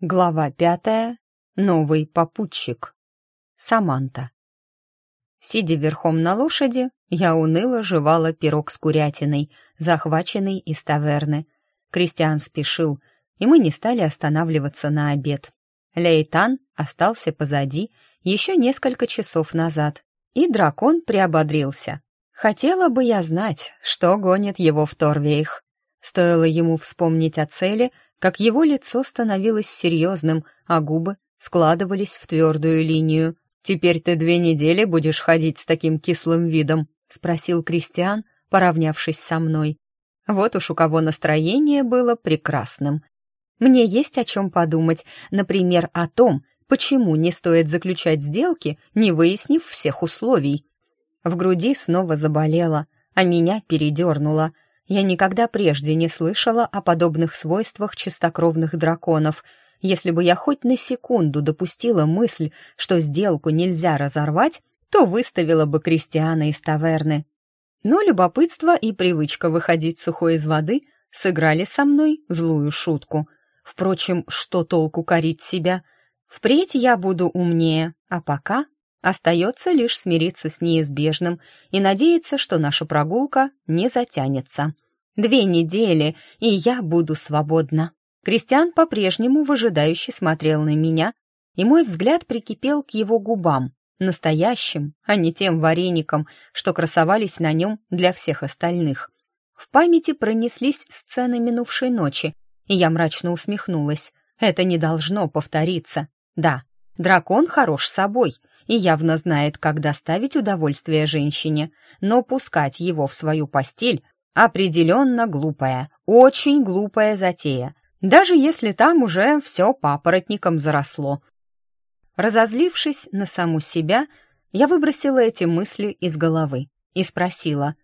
Глава пятая. Новый попутчик. Саманта. Сидя верхом на лошади, я уныло жевала пирог с курятиной, захваченный из таверны. Кристиан спешил, и мы не стали останавливаться на обед. Лейтан остался позади еще несколько часов назад, и дракон приободрился. Хотела бы я знать, что гонит его в Торвейх. Стоило ему вспомнить о цели — как его лицо становилось серьезным, а губы складывались в твердую линию. «Теперь ты две недели будешь ходить с таким кислым видом?» — спросил Кристиан, поравнявшись со мной. Вот уж у кого настроение было прекрасным. Мне есть о чем подумать, например, о том, почему не стоит заключать сделки, не выяснив всех условий. В груди снова заболело, а меня передернуло — я никогда прежде не слышала о подобных свойствах чистокровных драконов. Если бы я хоть на секунду допустила мысль, что сделку нельзя разорвать, то выставила бы Кристиана из таверны. Но любопытство и привычка выходить сухой из воды сыграли со мной злую шутку. Впрочем, что толку корить себя? Впредь я буду умнее, а пока Остается лишь смириться с неизбежным и надеяться, что наша прогулка не затянется. Две недели, и я буду свободна. Кристиан по-прежнему выжидающе смотрел на меня, и мой взгляд прикипел к его губам, настоящим, а не тем вареником, что красовались на нем для всех остальных. В памяти пронеслись сцены минувшей ночи, и я мрачно усмехнулась. Это не должно повториться. Да, дракон хорош собой — и явно знает, как доставить удовольствие женщине, но пускать его в свою постель определенно глупая, очень глупая затея, даже если там уже все папоротником заросло. Разозлившись на саму себя, я выбросила эти мысли из головы и спросила.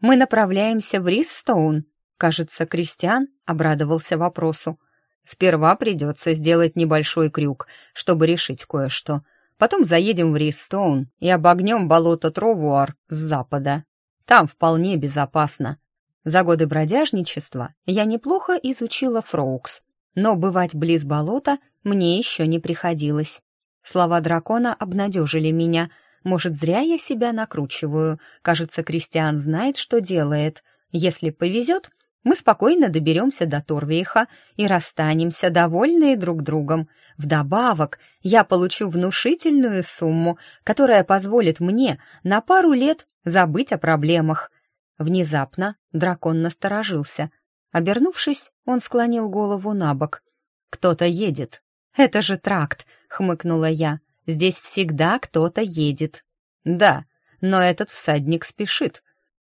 «Мы направляемся в Ристстоун?» Кажется, Кристиан обрадовался вопросу. «Сперва придется сделать небольшой крюк, чтобы решить кое-что», Потом заедем в Ристоун и обогнем болото Тровуар с запада. Там вполне безопасно. За годы бродяжничества я неплохо изучила Фроукс, но бывать близ болота мне еще не приходилось. Слова дракона обнадежили меня. Может, зря я себя накручиваю. Кажется, Кристиан знает, что делает. Если повезет, мы спокойно доберемся до Торвейха и расстанемся, довольные друг другом. Вдобавок, я получу внушительную сумму, которая позволит мне на пару лет забыть о проблемах. Внезапно дракон насторожился. Обернувшись, он склонил голову на бок. «Кто-то едет». «Это же тракт», — хмыкнула я. «Здесь всегда кто-то едет». «Да, но этот всадник спешит.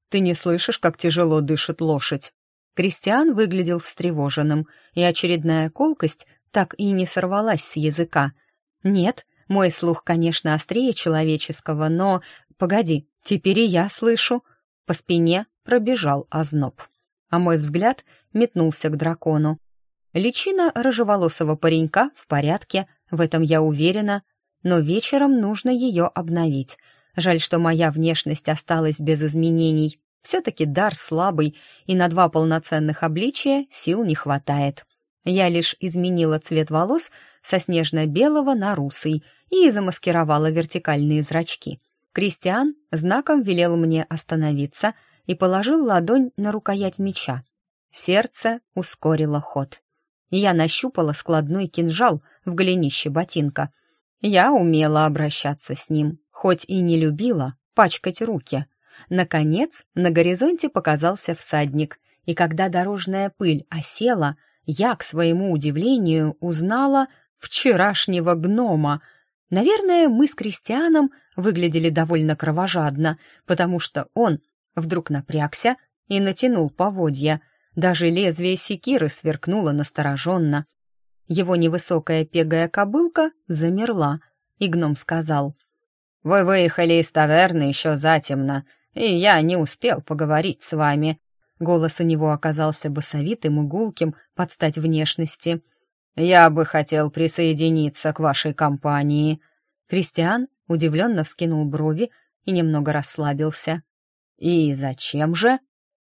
Ты не слышишь, как тяжело дышит лошадь? Кристиан выглядел встревоженным, и очередная колкость так и не сорвалась с языка. «Нет, мой слух, конечно, острее человеческого, но... Погоди, теперь и я слышу!» По спине пробежал озноб, а мой взгляд метнулся к дракону. Личина рыжеволосого паренька в порядке, в этом я уверена, но вечером нужно ее обновить. Жаль, что моя внешность осталась без изменений. Все-таки дар слабый, и на два полноценных обличия сил не хватает. Я лишь изменила цвет волос со снежно-белого на русый и замаскировала вертикальные зрачки. Кристиан знаком велел мне остановиться и положил ладонь на рукоять меча. Сердце ускорило ход. Я нащупала складной кинжал в голенище ботинка. Я умела обращаться с ним, хоть и не любила пачкать руки — Наконец, на горизонте показался всадник, и когда дорожная пыль осела, я, к своему удивлению, узнала вчерашнего гнома. Наверное, мы с Кристианом выглядели довольно кровожадно, потому что он вдруг напрягся и натянул поводья. Даже лезвие секиры сверкнуло настороженно. Его невысокая пегая кобылка замерла, и гном сказал — вы выехали из таверны еще затемно и я не успел поговорить с вами». Голос у него оказался басовитым и гулким под стать внешности. «Я бы хотел присоединиться к вашей компании». Кристиан удивленно вскинул брови и немного расслабился. «И зачем же?»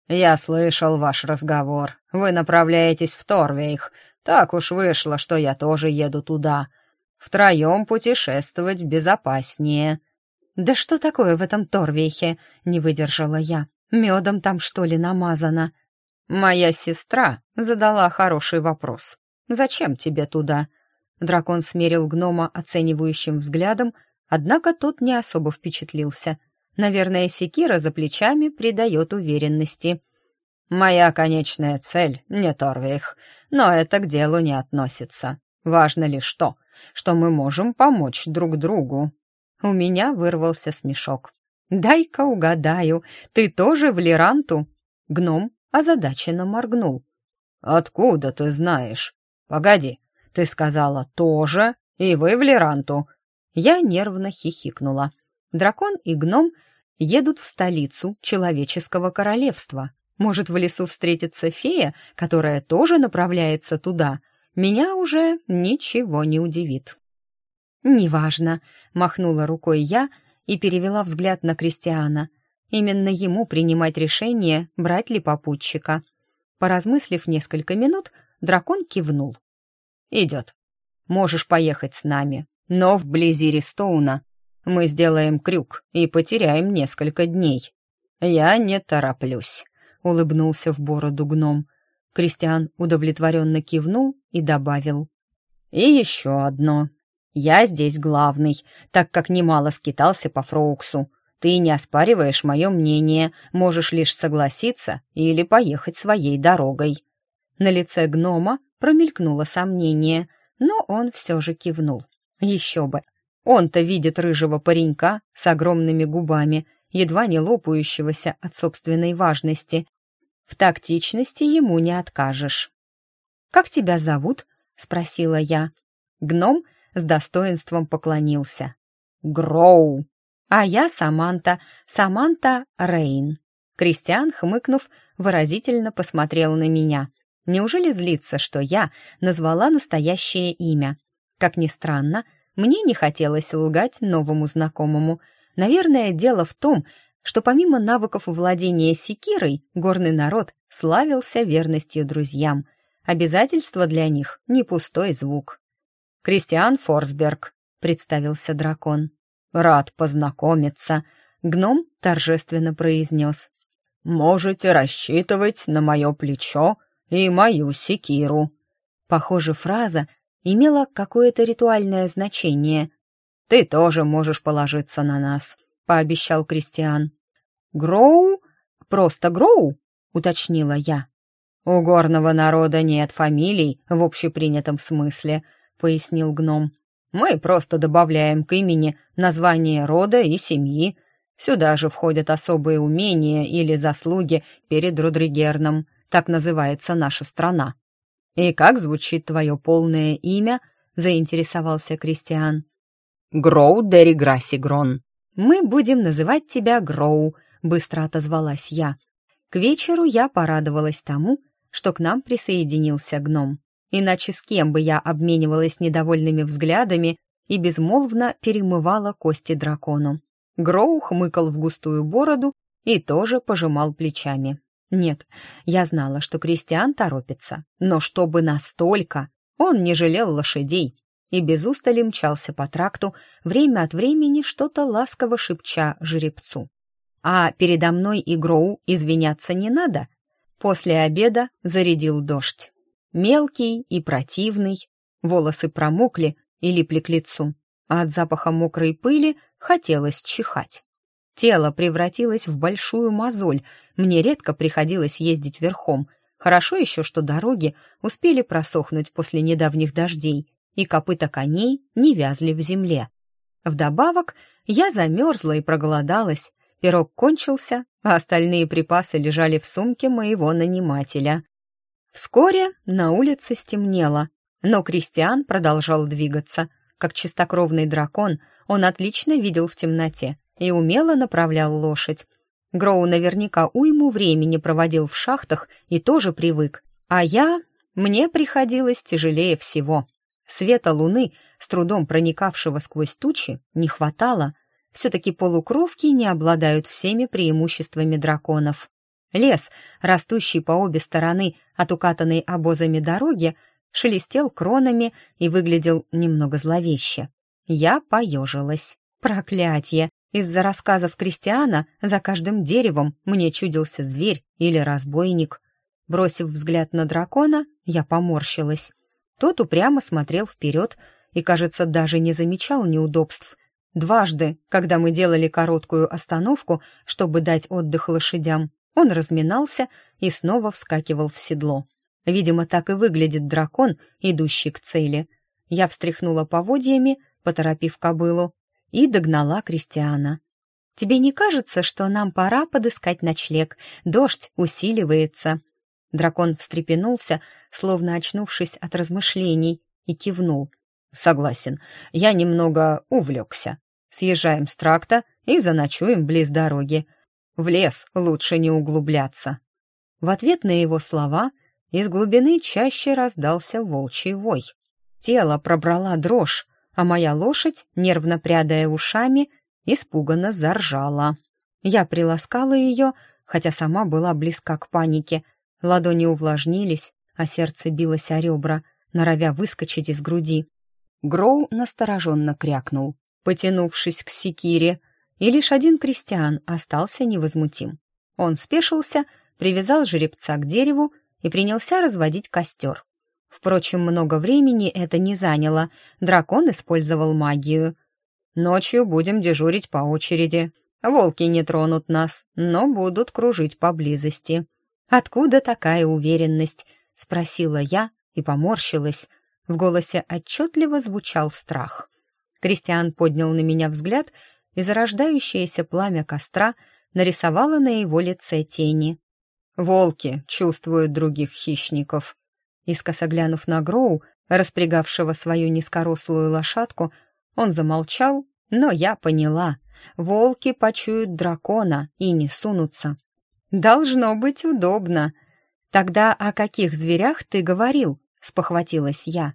«Я слышал ваш разговор. Вы направляетесь в Торвейх. Так уж вышло, что я тоже еду туда. Втроем путешествовать безопаснее». Да что такое в этом торвейхе?» — не выдержала я. «Медом там, что ли, намазано?» «Моя сестра задала хороший вопрос. Зачем тебе туда?» Дракон смерил гнома оценивающим взглядом, однако тот не особо впечатлился. Наверное, секира за плечами придает уверенности. «Моя конечная цель — не Торвейх, но это к делу не относится. Важно лишь то, что мы можем помочь друг другу». У меня вырвался смешок. «Дай-ка угадаю, ты тоже в Леранту?» Гном озадаченно моргнул. «Откуда ты знаешь? Погоди, ты сказала «тоже», и вы в Леранту». Я нервно хихикнула. Дракон и гном едут в столицу человеческого королевства. Может, в лесу встретится фея, которая тоже направляется туда. Меня уже ничего не удивит. «Неважно», — махнула рукой я и перевела взгляд на Кристиана. Именно ему принимать решение, брать ли попутчика. Поразмыслив несколько минут, дракон кивнул. «Идет. Можешь поехать с нами, но вблизи Ристоуна мы сделаем крюк и потеряем несколько дней». «Я не тороплюсь», — улыбнулся в бороду гном. Кристиан удовлетворенно кивнул и добавил. «И еще одно. Я здесь главный, так как немало скитался по Фроуксу. Ты не оспариваешь мое мнение, можешь лишь согласиться или поехать своей дорогой». На лице гнома промелькнуло сомнение, но он все же кивнул. «Еще бы! Он-то видит рыжего паренька с огромными губами, едва не лопающегося от собственной важности. В тактичности ему не откажешь». «Как тебя зовут?» — спросила я. Гном — с достоинством поклонился. «Гроу!» «А я Саманта, Саманта Рейн». Кристиан, хмыкнув, выразительно посмотрел на меня. Неужели злится, что я назвала настоящее имя? Как ни странно, мне не хотелось лгать новому знакомому. Наверное, дело в том, что помимо навыков владения секирой, горный народ славился верностью друзьям. Обязательство для них — не пустой звук. «Кристиан Форсберг», — представился дракон. «Рад познакомиться», — гном торжественно произнес. «Можете рассчитывать на мое плечо и мою секиру». Похоже, фраза имела какое-то ритуальное значение. «Ты тоже можешь положиться на нас», — пообещал Кристиан. «Гроу? Просто Гроу?» — уточнила я. «У горного народа нет фамилий в общепринятом смысле», — пояснил гном. «Мы просто добавляем к имени название рода и семьи. Сюда же входят особые умения или заслуги перед Родригерном. Так называется наша страна». «И как звучит твое полное имя?» — заинтересовался Кристиан. «Гроу Дериграсигрон». «Мы будем называть тебя Гроу», — быстро отозвалась я. К вечеру я порадовалась тому, что к нам присоединился гном иначе с кем бы я обменивалась недовольными взглядами и безмолвно перемывала кости дракону. Гроу хмыкал в густую бороду и тоже пожимал плечами. Нет, я знала, что крестьян торопится, но чтобы настолько, он не жалел лошадей и без устали мчался по тракту, время от времени что-то ласково шепча жеребцу. А передо мной и Гроу извиняться не надо. После обеда зарядил дождь. Мелкий и противный, волосы промокли и липли к лицу, а от запаха мокрой пыли хотелось чихать. Тело превратилось в большую мозоль, мне редко приходилось ездить верхом. Хорошо еще, что дороги успели просохнуть после недавних дождей, и копыта коней не вязли в земле. Вдобавок, я замерзла и проголодалась, пирог кончился, а остальные припасы лежали в сумке моего нанимателя. Вскоре на улице стемнело, но Кристиан продолжал двигаться. Как чистокровный дракон, он отлично видел в темноте и умело направлял лошадь. Гроу наверняка уйму времени проводил в шахтах и тоже привык. А я... Мне приходилось тяжелее всего. Света луны, с трудом проникавшего сквозь тучи, не хватало. Все-таки полукровки не обладают всеми преимуществами драконов. Лес, растущий по обе стороны от укатанной обозами дороги, шелестел кронами и выглядел немного зловеще. Я поежилась. Проклятье! Из-за рассказов Кристиана за каждым деревом мне чудился зверь или разбойник. Бросив взгляд на дракона, я поморщилась. Тот упрямо смотрел вперед и, кажется, даже не замечал неудобств. Дважды, когда мы делали короткую остановку, чтобы дать отдых лошадям, он разминался и снова вскакивал в седло. Видимо, так и выглядит дракон, идущий к цели. Я встряхнула поводьями, поторопив кобылу, и догнала Кристиана. «Тебе не кажется, что нам пора подыскать ночлег? Дождь усиливается». Дракон встрепенулся, словно очнувшись от размышлений, и кивнул. «Согласен, я немного увлекся. Съезжаем с тракта и заночуем близ дороги. В лес лучше не углубляться». В ответ на его слова из глубины чаще раздался волчий вой. Тело пробрала дрожь, а моя лошадь, нервно прядая ушами, испуганно заржала. Я приласкала ее, хотя сама была близка к панике. Ладони увлажнились, а сердце билось о ребра, норовя выскочить из груди. Гроу настороженно крякнул. Потянувшись к секире, и лишь один крестьян остался невозмутим. Он спешился, привязал жеребца к дереву и принялся разводить костер. Впрочем, много времени это не заняло, дракон использовал магию. «Ночью будем дежурить по очереди. Волки не тронут нас, но будут кружить поблизости». «Откуда такая уверенность?» — спросила я и поморщилась. В голосе отчетливо звучал страх. Кристиан поднял на меня взгляд из рождающейся пламя костра нарисовало на его лице тени. «Волки чувствуют других хищников». Искоса на Гроу, распрягавшего свою низкорослую лошадку, он замолчал, но я поняла. Волки почуют дракона и не сунутся. «Должно быть удобно». «Тогда о каких зверях ты говорил?» — спохватилась я.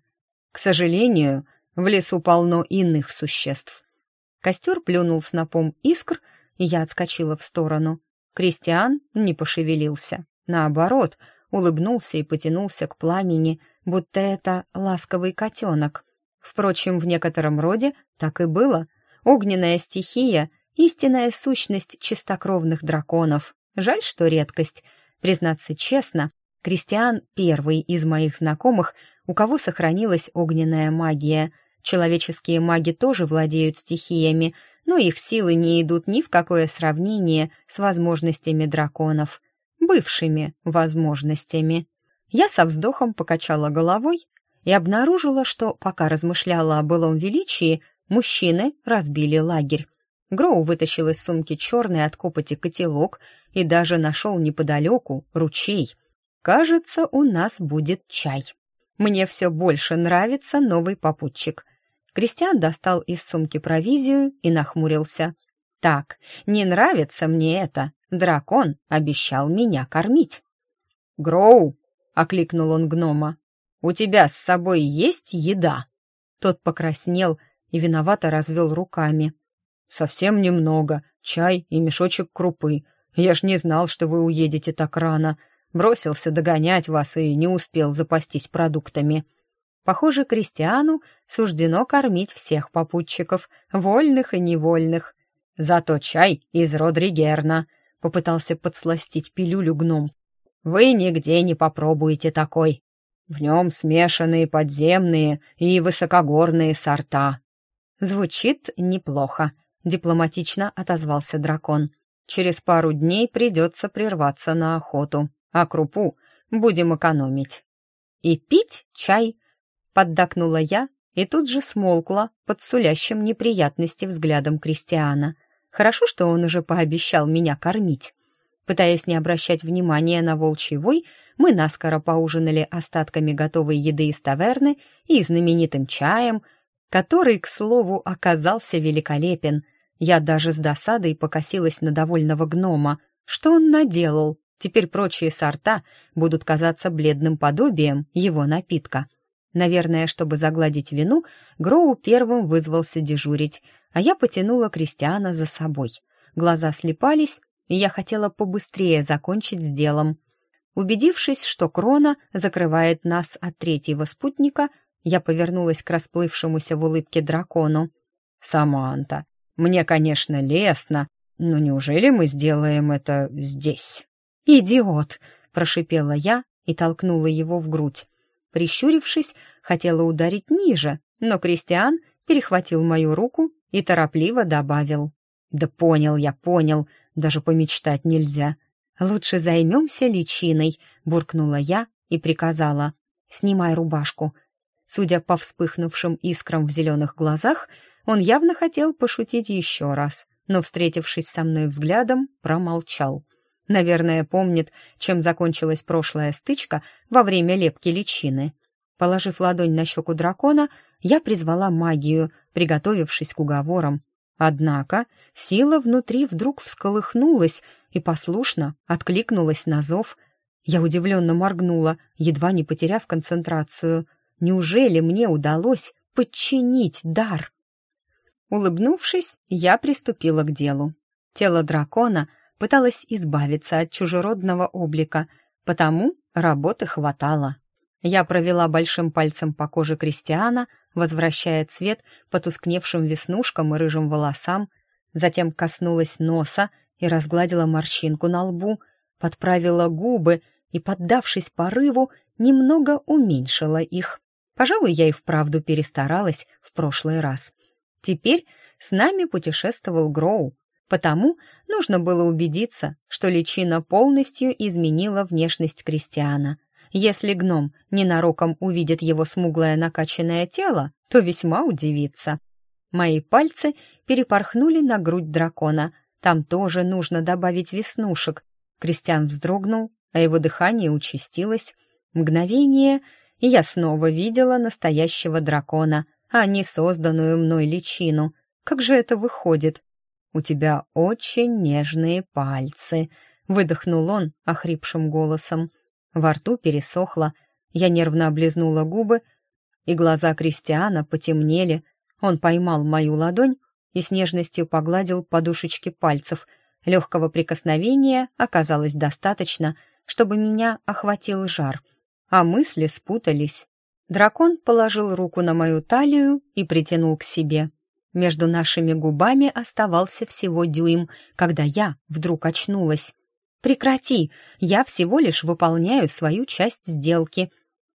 «К сожалению, в лесу полно иных существ. Костер плюнул снопом искр, и я отскочила в сторону. Кристиан не пошевелился. Наоборот, улыбнулся и потянулся к пламени, будто это ласковый котенок. Впрочем, в некотором роде так и было. Огненная стихия — истинная сущность чистокровных драконов. Жаль, что редкость. Признаться честно, Кристиан — первый из моих знакомых, у кого сохранилась огненная магия — Человеческие маги тоже владеют стихиями, но их силы не идут ни в какое сравнение с возможностями драконов. Бывшими возможностями. Я со вздохом покачала головой и обнаружила, что, пока размышляла о былом величии, мужчины разбили лагерь. Гроу вытащил из сумки черный от копоти котелок и даже нашел неподалеку ручей. «Кажется, у нас будет чай. Мне все больше нравится новый попутчик. Кристиан достал из сумки провизию и нахмурился. «Так, не нравится мне это. Дракон обещал меня кормить». «Гроу!» — окликнул он гнома. «У тебя с собой есть еда?» Тот покраснел и виновато развел руками. «Совсем немного. Чай и мешочек крупы. Я ж не знал, что вы уедете так рано. Бросился догонять вас и не успел запастись продуктами». Похоже, крестьяну суждено кормить всех попутчиков, вольных и невольных. Зато чай из Родригерна попытался подсластить пилюлю гном. Вы нигде не попробуете такой. В нем смешанные подземные и высокогорные сорта. Звучит неплохо, дипломатично отозвался дракон. Через пару дней придется прерваться на охоту, а крупу будем экономить. И пить чай — Поддакнула я и тут же смолкла под сулящим неприятности взглядом Кристиана. Хорошо, что он уже пообещал меня кормить. Пытаясь не обращать внимания на волчий вой, мы наскоро поужинали остатками готовой еды из таверны и знаменитым чаем, который, к слову, оказался великолепен. Я даже с досадой покосилась на довольного гнома. Что он наделал? Теперь прочие сорта будут казаться бледным подобием его напитка. Наверное, чтобы загладить вину, Гроу первым вызвался дежурить, а я потянула Кристиана за собой. Глаза слепались, и я хотела побыстрее закончить с делом. Убедившись, что крона закрывает нас от третьего спутника, я повернулась к расплывшемуся в улыбке дракону. «Саманта, мне, конечно, лестно, но неужели мы сделаем это здесь?» «Идиот!» — прошипела я и толкнула его в грудь. Прищурившись, хотела ударить ниже, но Кристиан перехватил мою руку и торопливо добавил. «Да понял я, понял, даже помечтать нельзя. Лучше займемся личиной», — буркнула я и приказала. «Снимай рубашку». Судя по вспыхнувшим искрам в зеленых глазах, он явно хотел пошутить еще раз, но, встретившись со мной взглядом, промолчал. Наверное, помнит, чем закончилась прошлая стычка во время лепки личины. Положив ладонь на щеку дракона, я призвала магию, приготовившись к уговорам. Однако сила внутри вдруг всколыхнулась и послушно откликнулась на зов. Я удивленно моргнула, едва не потеряв концентрацию. Неужели мне удалось подчинить дар? Улыбнувшись, я приступила к делу. Тело дракона — пыталась избавиться от чужеродного облика, потому работы хватало. Я провела большим пальцем по коже Кристиана, возвращая цвет потускневшим веснушкам и рыжим волосам, затем коснулась носа и разгладила морщинку на лбу, подправила губы и, поддавшись порыву, немного уменьшила их. Пожалуй, я и вправду перестаралась в прошлый раз. Теперь с нами путешествовал Гроу, Потому нужно было убедиться, что личина полностью изменила внешность крестьяна. Если гном ненароком увидит его смуглое накачанное тело, то весьма удивится. Мои пальцы перепорхнули на грудь дракона. Там тоже нужно добавить веснушек. Крестьян вздрогнул, а его дыхание участилось. Мгновение, и я снова видела настоящего дракона, а не созданную мной личину. Как же это выходит? «У тебя очень нежные пальцы», — выдохнул он охрипшим голосом. Во рту пересохло, я нервно облизнула губы, и глаза Кристиана потемнели. Он поймал мою ладонь и с нежностью погладил подушечки пальцев. Легкого прикосновения оказалось достаточно, чтобы меня охватил жар, а мысли спутались. Дракон положил руку на мою талию и притянул к себе. Между нашими губами оставался всего дюйм, когда я вдруг очнулась. «Прекрати! Я всего лишь выполняю свою часть сделки!»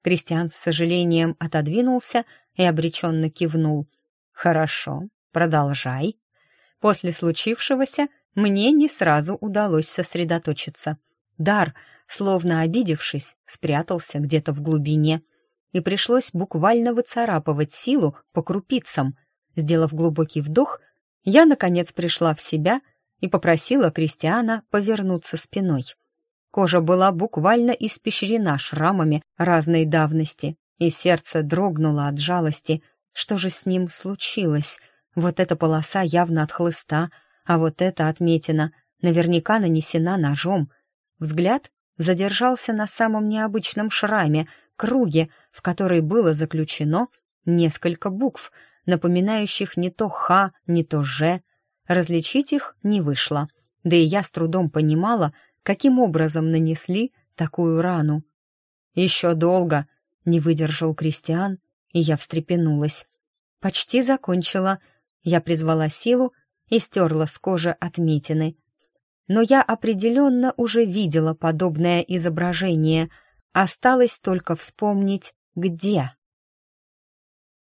Кристиан с сожалением отодвинулся и обреченно кивнул. «Хорошо, продолжай». После случившегося мне не сразу удалось сосредоточиться. Дар, словно обидевшись, спрятался где-то в глубине, и пришлось буквально выцарапывать силу по крупицам, Сделав глубокий вдох, я, наконец, пришла в себя и попросила Кристиана повернуться спиной. Кожа была буквально испещрена шрамами разной давности, и сердце дрогнуло от жалости. Что же с ним случилось? Вот эта полоса явно от хлыста, а вот эта отметина наверняка нанесена ножом. Взгляд задержался на самом необычном шраме, круге, в который было заключено несколько букв — напоминающих не то «ха», не то «же». Различить их не вышло. Да и я с трудом понимала, каким образом нанесли такую рану. «Еще долго», — не выдержал Кристиан, и я встрепенулась. «Почти закончила». Я призвала силу и стерла с кожи отметины. Но я определенно уже видела подобное изображение. Осталось только вспомнить, где.